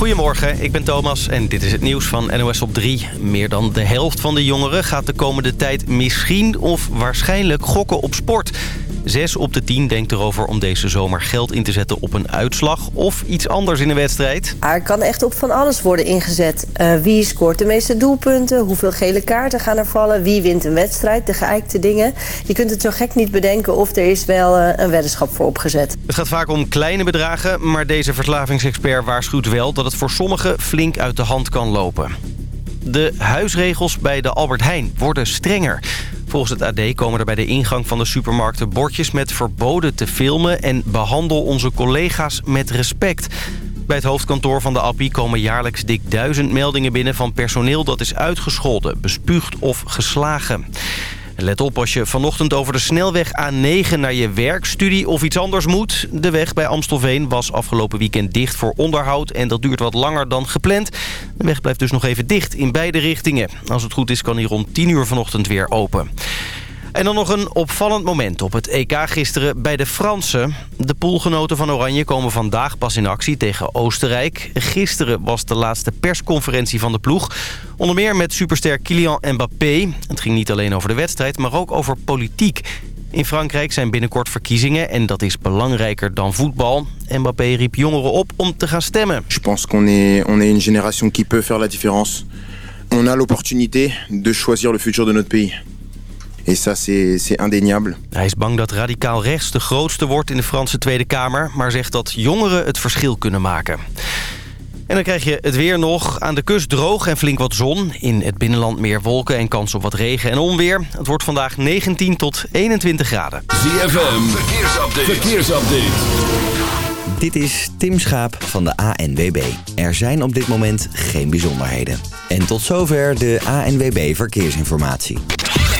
Goedemorgen, ik ben Thomas en dit is het nieuws van NOS op 3. Meer dan de helft van de jongeren gaat de komende tijd misschien of waarschijnlijk gokken op sport. Zes op de tien denkt erover om deze zomer geld in te zetten op een uitslag of iets anders in een wedstrijd. Er kan echt op van alles worden ingezet. Uh, wie scoort de meeste doelpunten? Hoeveel gele kaarten gaan er vallen? Wie wint een wedstrijd? De geëikte dingen. Je kunt het zo gek niet bedenken of er is wel uh, een weddenschap voor opgezet. Het gaat vaak om kleine bedragen, maar deze verslavingsexpert waarschuwt wel dat het voor sommigen flink uit de hand kan lopen. De huisregels bij de Albert Heijn worden strenger. Volgens het AD komen er bij de ingang van de supermarkten bordjes met verboden te filmen... en behandel onze collega's met respect. Bij het hoofdkantoor van de Appie komen jaarlijks dik duizend meldingen binnen... van personeel dat is uitgescholden, bespuugd of geslagen. Let op als je vanochtend over de snelweg A9 naar je werkstudie of iets anders moet. De weg bij Amstelveen was afgelopen weekend dicht voor onderhoud... en dat duurt wat langer dan gepland. De weg blijft dus nog even dicht in beide richtingen. Als het goed is kan hij rond 10 uur vanochtend weer open. En dan nog een opvallend moment op het EK gisteren bij de Fransen. De poolgenoten van Oranje komen vandaag pas in actie tegen Oostenrijk. Gisteren was de laatste persconferentie van de ploeg. Onder meer met superster Kylian Mbappé. Het ging niet alleen over de wedstrijd, maar ook over politiek. In Frankrijk zijn binnenkort verkiezingen en dat is belangrijker dan voetbal. Mbappé riep jongeren op om te gaan stemmen. Je pense qu'on est, on est une génération qui peut faire la différence. On a l'opportunité de choisir le futur de notre pays. Et ça, c'est indéniable. Hij is bang dat radicaal rechts de grootste wordt in de Franse Tweede Kamer... maar zegt dat jongeren het verschil kunnen maken. En dan krijg je het weer nog. Aan de kust droog en flink wat zon. In het binnenland meer wolken en kans op wat regen en onweer. Het wordt vandaag 19 tot 21 graden. ZFM, verkeersupdate. verkeersupdate. Dit is Tim Schaap van de ANWB. Er zijn op dit moment geen bijzonderheden. En tot zover de ANWB Verkeersinformatie.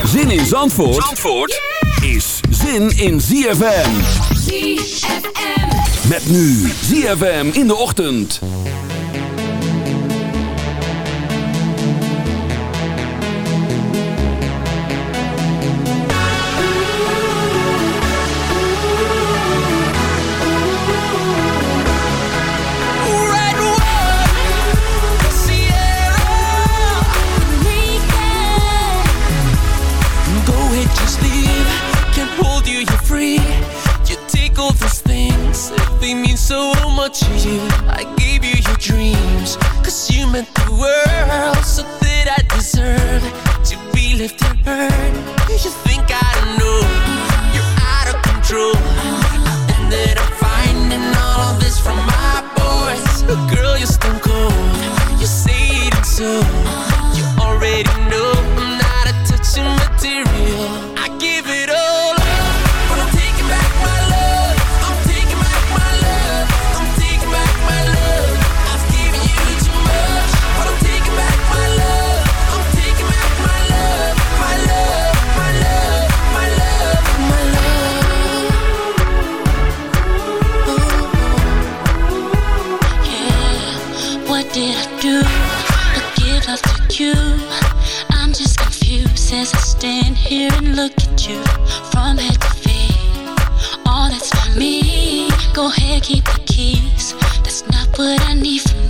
Zin in Zandvoort, Zandvoort is zin in ZFM. ZFM. Met nu ZFM in de ochtend. To you. I gave you your dreams Cause you meant the world So that I deserve To be left unheard You think I don't know You're out of control? And that I'm finding all of this from my boys. Girl, you're stone cold. You say it and so. You already know I'm not a touching material. I give it you. I'm just confused as I stand here and look at you from head to feet. All that's for me. Go ahead, keep the keys. That's not what I need from you.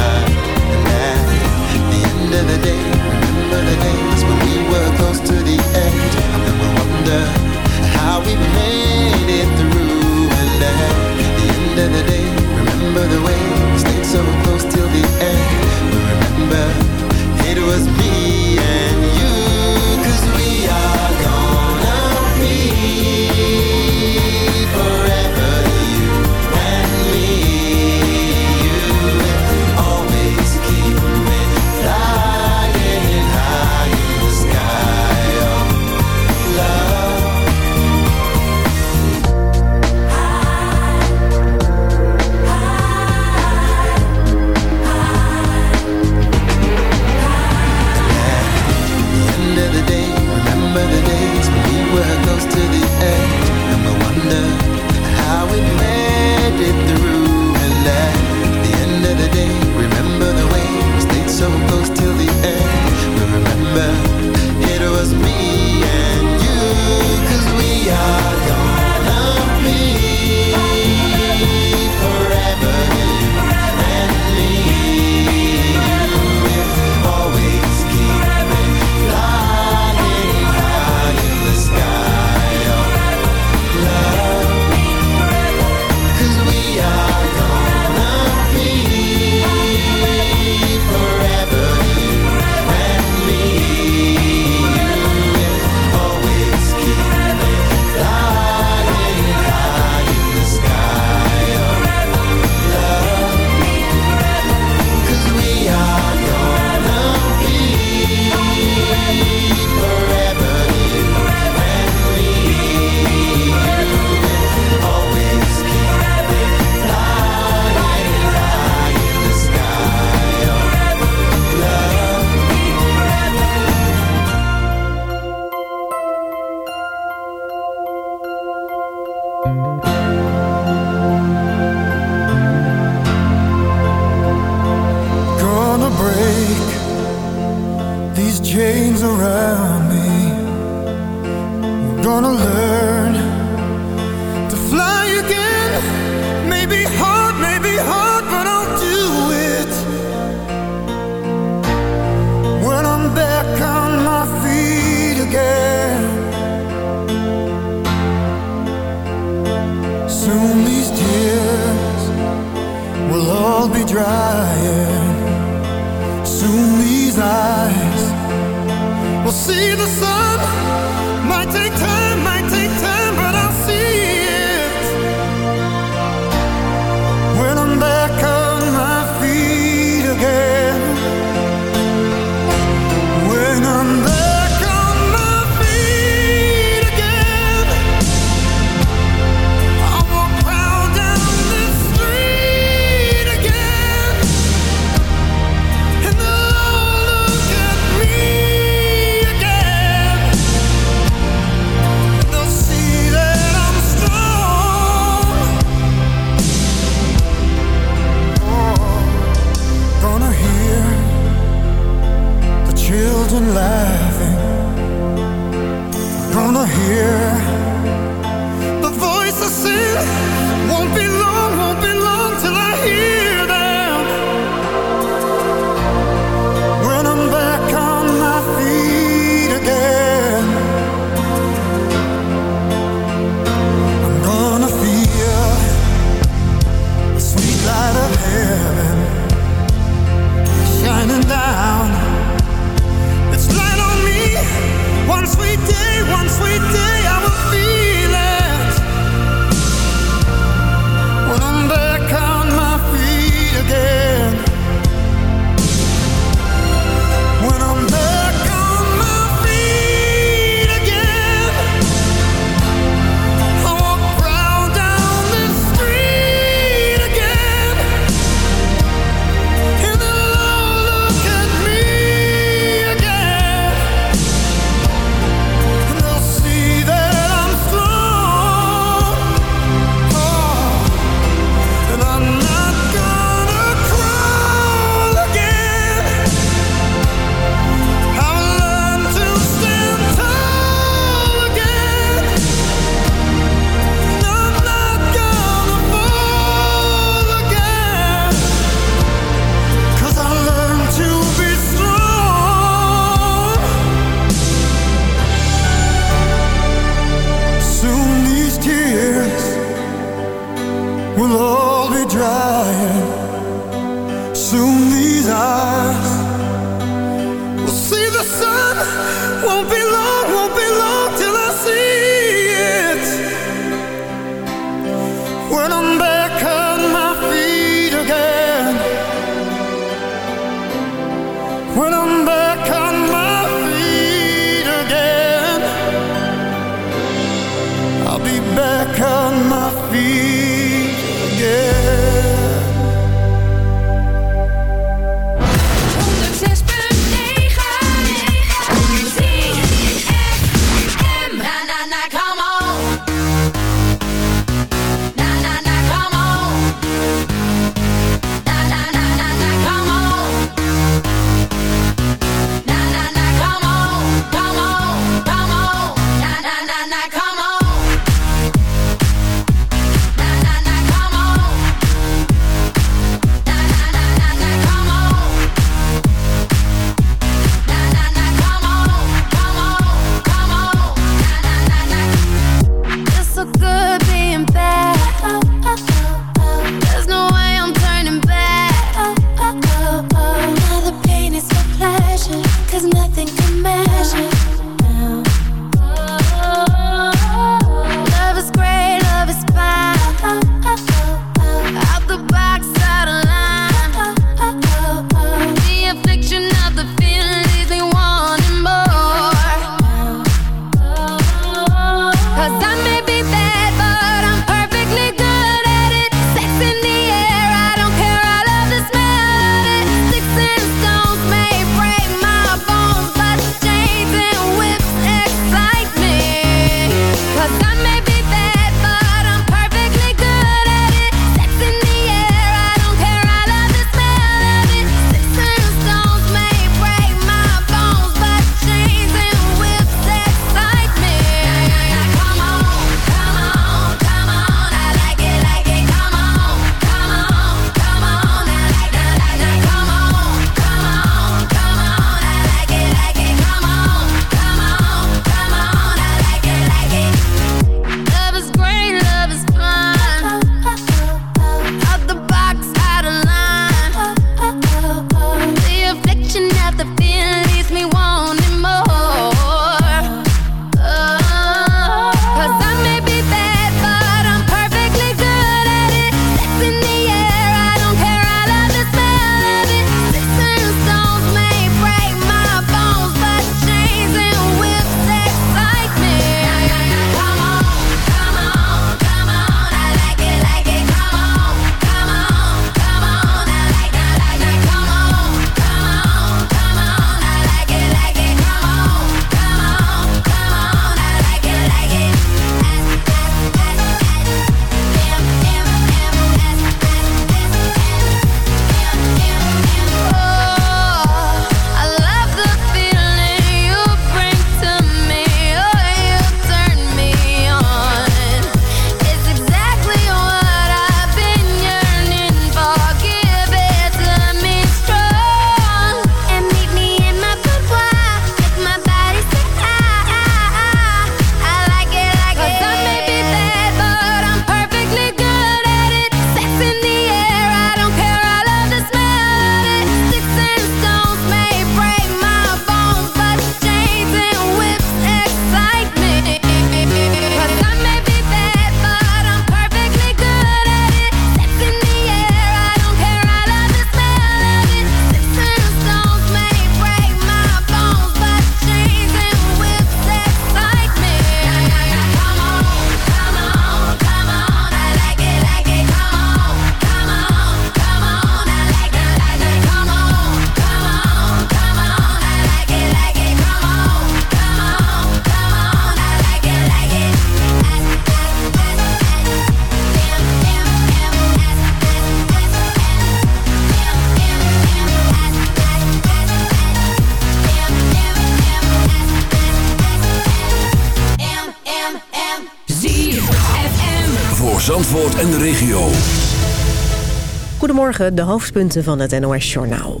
Goedemorgen, de hoofdpunten van het NOS-journaal.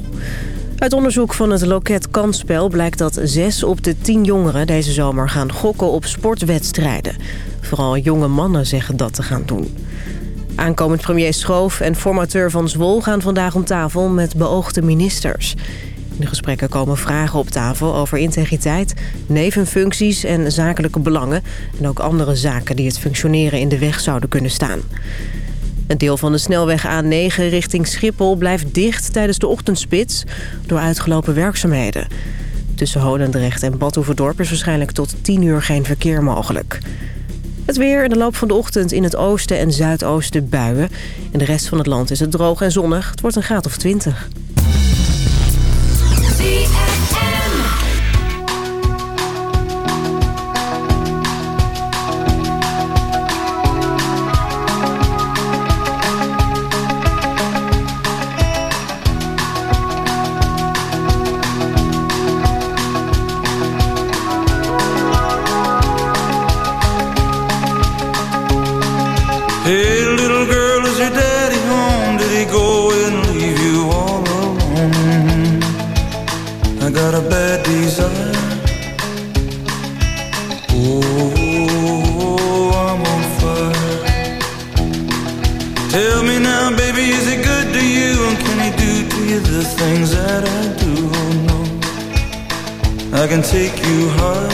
Uit onderzoek van het loket Kansspel blijkt dat 6 op de 10 jongeren deze zomer gaan gokken op sportwedstrijden. Vooral jonge mannen zeggen dat te gaan doen. Aankomend premier Schoof en formateur van Zwol gaan vandaag om tafel met beoogde ministers. In de gesprekken komen vragen op tafel over integriteit, nevenfuncties en zakelijke belangen... en ook andere zaken die het functioneren in de weg zouden kunnen staan. Een deel van de snelweg A9 richting Schiphol blijft dicht tijdens de ochtendspits... door uitgelopen werkzaamheden. Tussen Holendrecht en Badhoevedorp is waarschijnlijk tot 10 uur geen verkeer mogelijk. Het weer in de loop van de ochtend in het oosten en zuidoosten buien. In de rest van het land is het droog en zonnig. Het wordt een graad of 20. Hey, can take you high.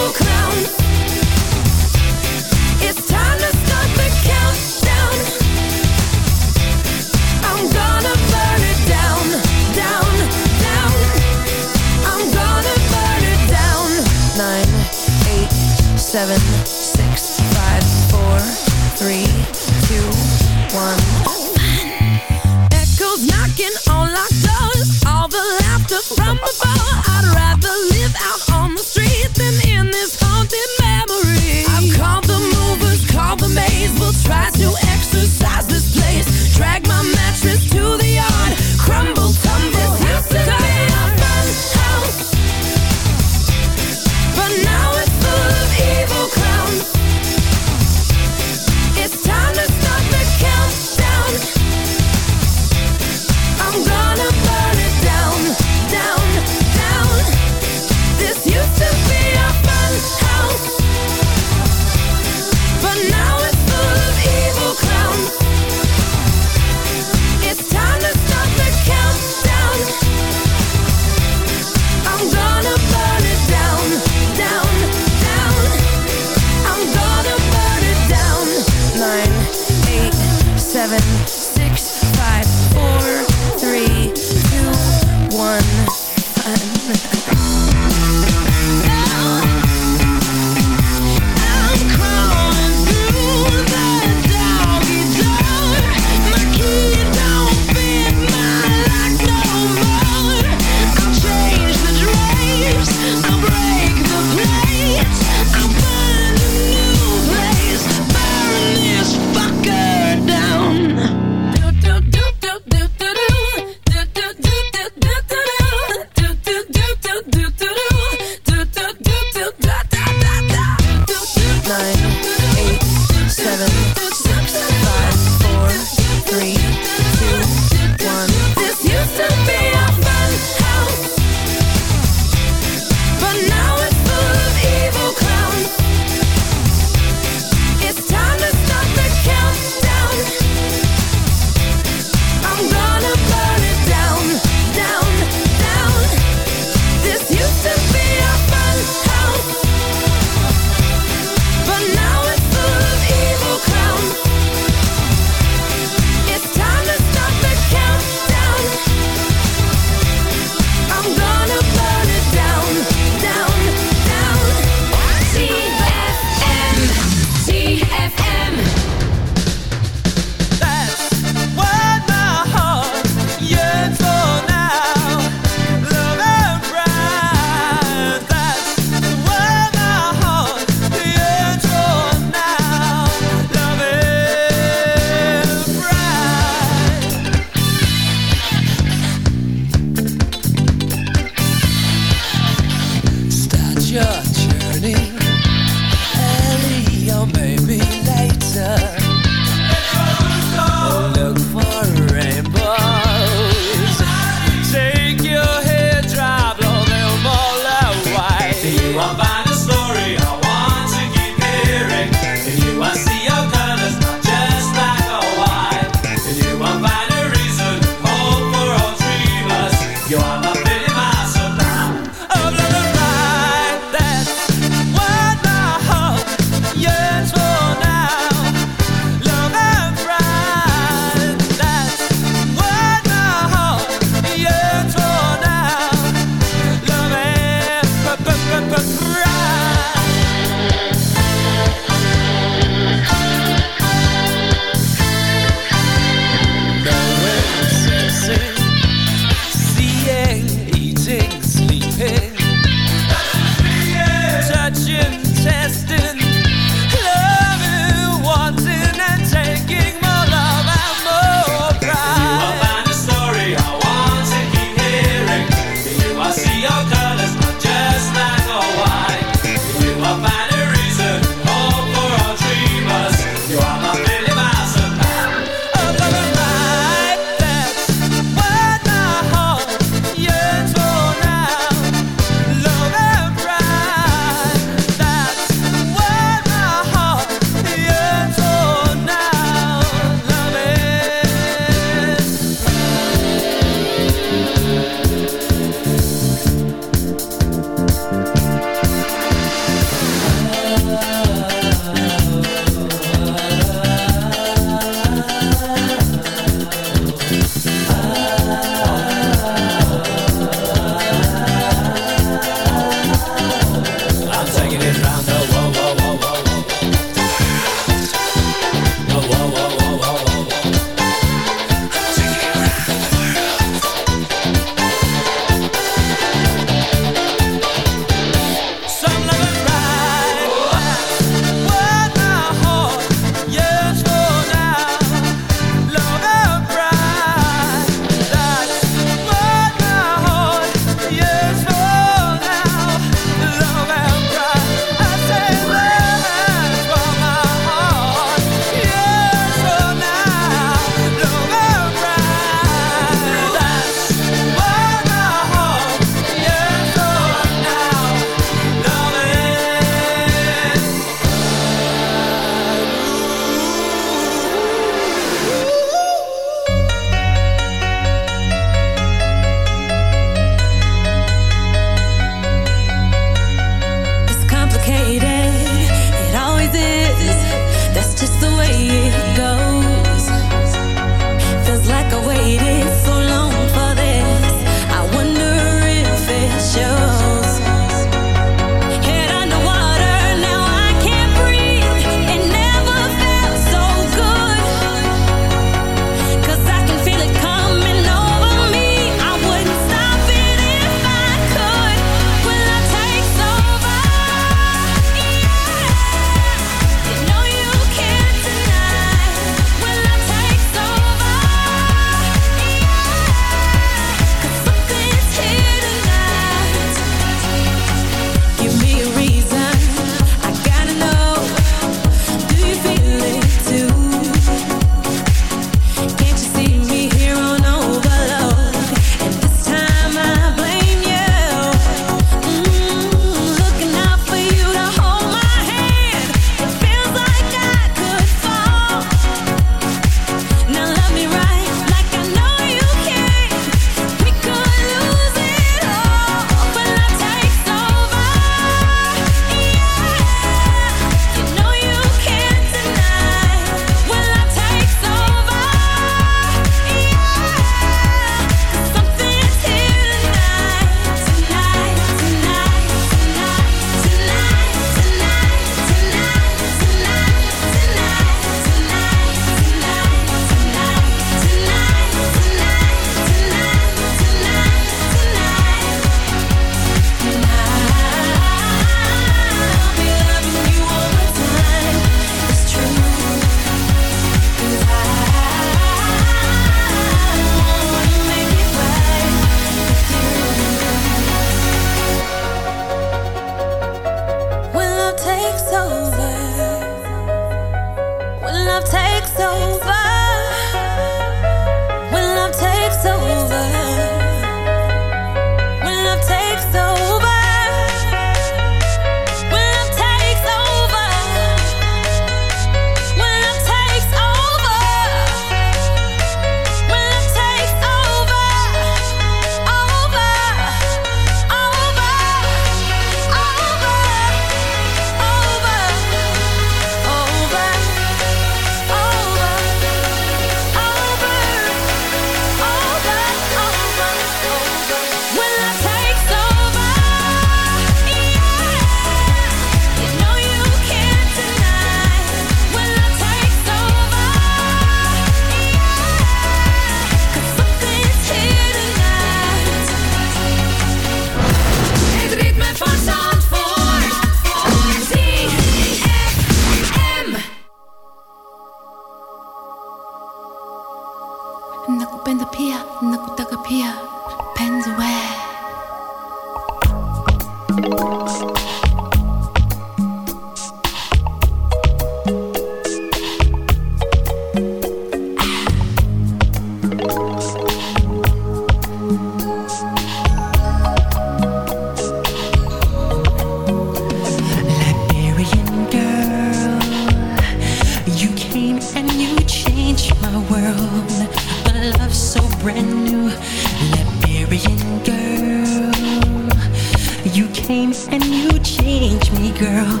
came and you changed me, girl.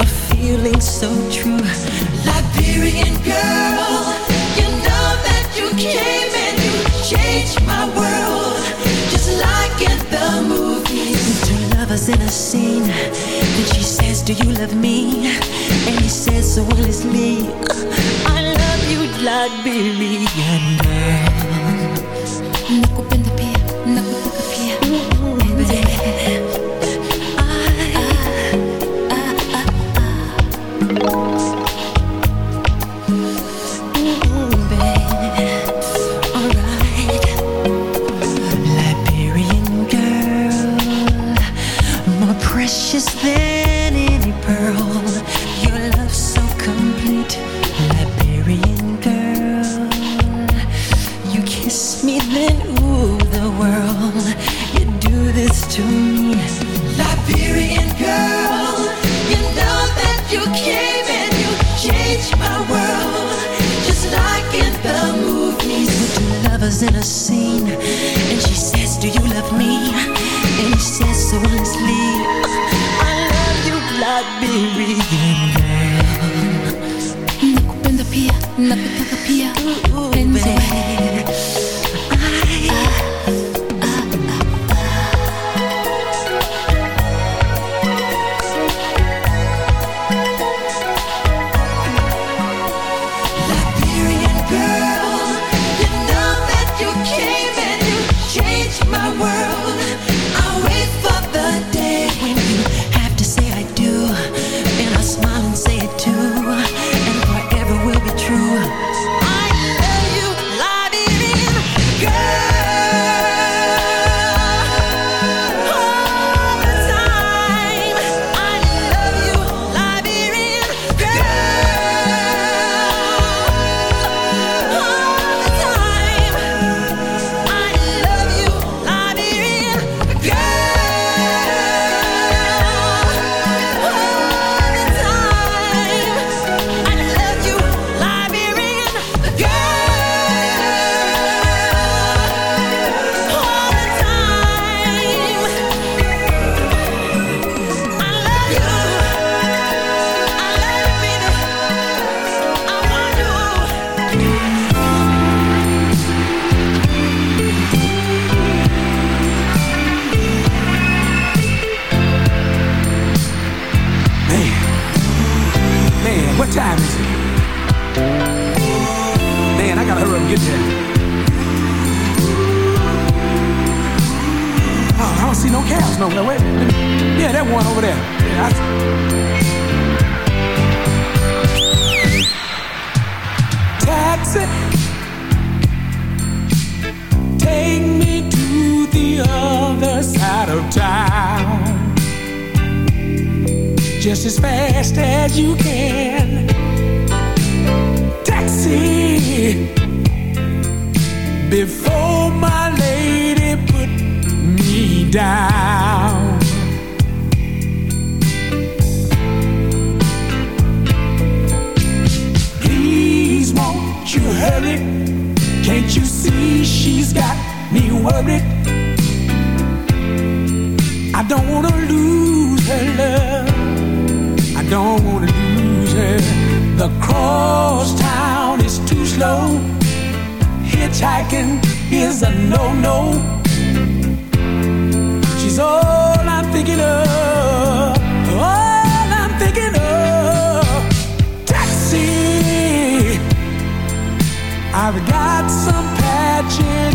A feeling so true. Liberian girl, you know that you came and you changed my world. Just like in the movies. Two lovers in a scene. and she says, Do you love me? And he says, So will it's me. I love you, Liberian girl. Lose her love. I don't wanna lose her. The cross town is too slow. Hitchhiking is a no-no. She's all I'm thinking of. All I'm thinking of. Taxi. I've got some patching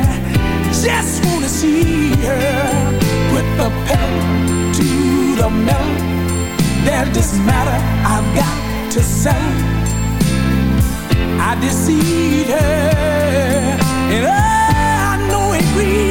just wanna see her. Put the pedal to the metal. There's this matter I've got to settle. I deceived her, and oh, I know it grieves